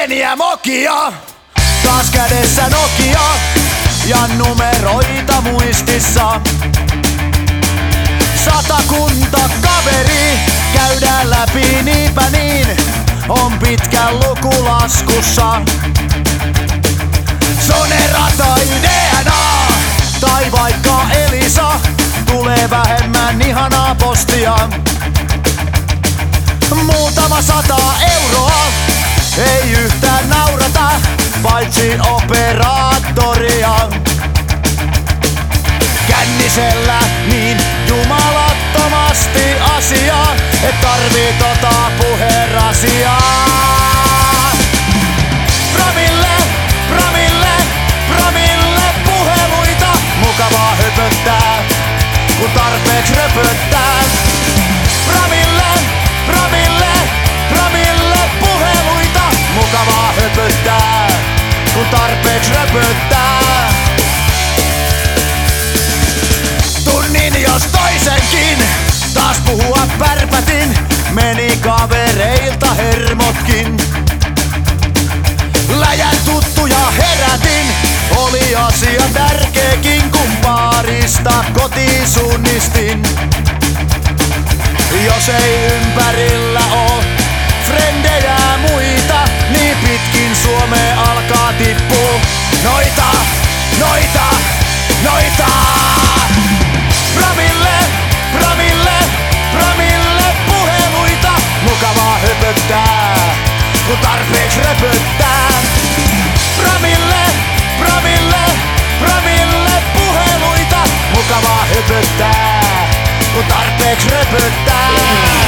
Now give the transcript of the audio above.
pieniä mokia. Taas kädessä Nokia ja numeroita muistissa. Satakunta kaveri käydään läpi niinpä niin on pitkä lukulaskussa. Sonera tai DNA tai vaikka Elisa tulee vähemmän ihanaa postia. Muutama sata euroa ei yhtään naurata, paitsi operaattoria. Kännisellä niin jumalattomasti asiaa, et tarvii tota kun tarpeeksi röpöttää. Hermotkin. Läjän tuttuja herätin, oli asia tärkeäkin, kun paarista kotiin suunnistin. Jos ei repede Cu dar pe crepăta.